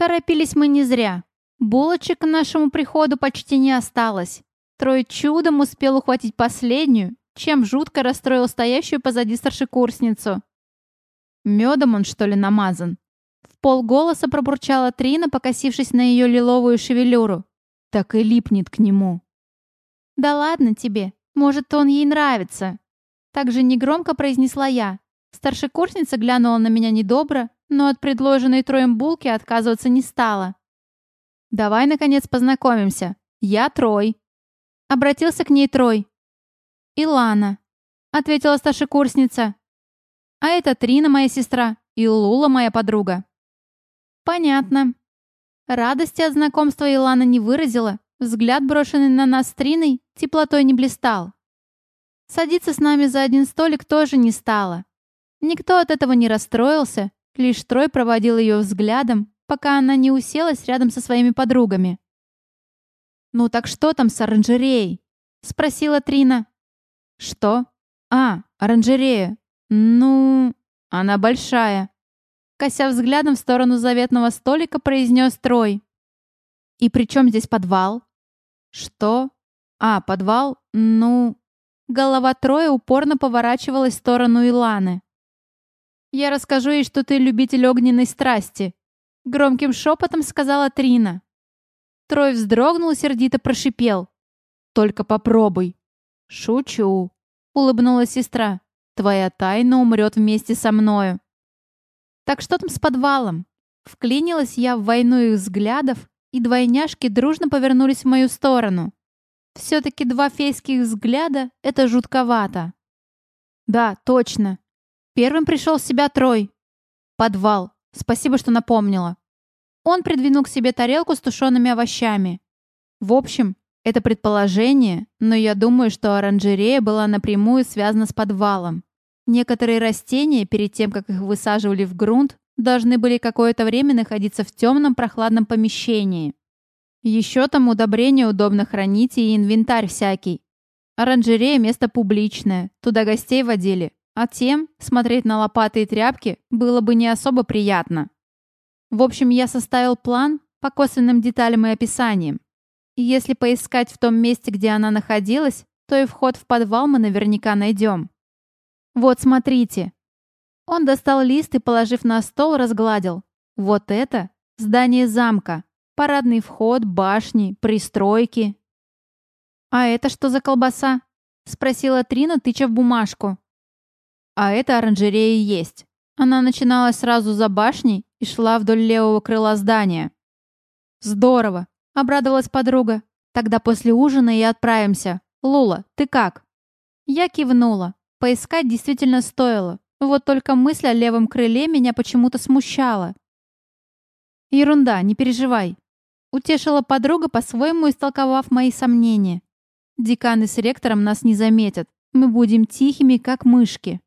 Торопились мы не зря. Булочек к нашему приходу почти не осталось. Трой чудом успел ухватить последнюю, чем жутко расстроил стоящую позади старшекурсницу. Медом он, что ли, намазан? В полголоса пробурчала Трина, покосившись на ее лиловую шевелюру. Так и липнет к нему. «Да ладно тебе, может, он ей нравится». Так же негромко произнесла я. Старшекурсница глянула на меня недобро, но от предложенной троем булки отказываться не стала. «Давай, наконец, познакомимся. Я Трой». Обратился к ней Трой. «Илана», — ответила старшекурсница. «А это Трина, моя сестра, и Лула, моя подруга». «Понятно». Радости от знакомства Илана не выразила, взгляд, брошенный на нас с Триной, теплотой не блистал. Садиться с нами за один столик тоже не стало. Никто от этого не расстроился, лишь Трой проводил ее взглядом, пока она не уселась рядом со своими подругами. «Ну так что там с оранжереей?» — спросила Трина. «Что? А, оранжерея. Ну, она большая». Кося взглядом в сторону заветного столика, произнес Трой. «И при чем здесь подвал?» «Что? А, подвал? Ну...» Голова Троя упорно поворачивалась в сторону Иланы. «Я расскажу ей, что ты любитель огненной страсти», — громким шепотом сказала Трина. Трой вздрогнул сердито прошипел. «Только попробуй». «Шучу», — улыбнулась сестра. «Твоя тайна умрет вместе со мною». «Так что там с подвалом?» Вклинилась я в войну их взглядов, и двойняшки дружно повернулись в мою сторону. Все-таки два фейских взгляда — это жутковато. «Да, точно. Первым пришел в себя Трой. Подвал. Спасибо, что напомнила. Он придвинул к себе тарелку с тушеными овощами. В общем, это предположение, но я думаю, что оранжерея была напрямую связана с подвалом. Некоторые растения, перед тем, как их высаживали в грунт, должны были какое-то время находиться в темном прохладном помещении. Еще там удобрения удобно хранить и инвентарь всякий. Оранжерея – место публичное, туда гостей водили. А тем смотреть на лопаты и тряпки было бы не особо приятно. В общем, я составил план по косвенным деталям и описаниям. И если поискать в том месте, где она находилась, то и вход в подвал мы наверняка найдем. Вот, смотрите. Он достал лист и, положив на стол, разгладил. Вот это здание замка. Парадный вход, башни, пристройки. «А это что за колбаса?» — спросила Трина, тыча в бумажку. А это оранжерея есть. Она начиналась сразу за башней и шла вдоль левого крыла здания. «Здорово!» — обрадовалась подруга. «Тогда после ужина и отправимся. Лула, ты как?» Я кивнула. Поискать действительно стоило. Вот только мысль о левом крыле меня почему-то смущала. «Ерунда, не переживай», — утешила подруга, по-своему истолковав мои сомнения. «Деканы с ректором нас не заметят. Мы будем тихими, как мышки».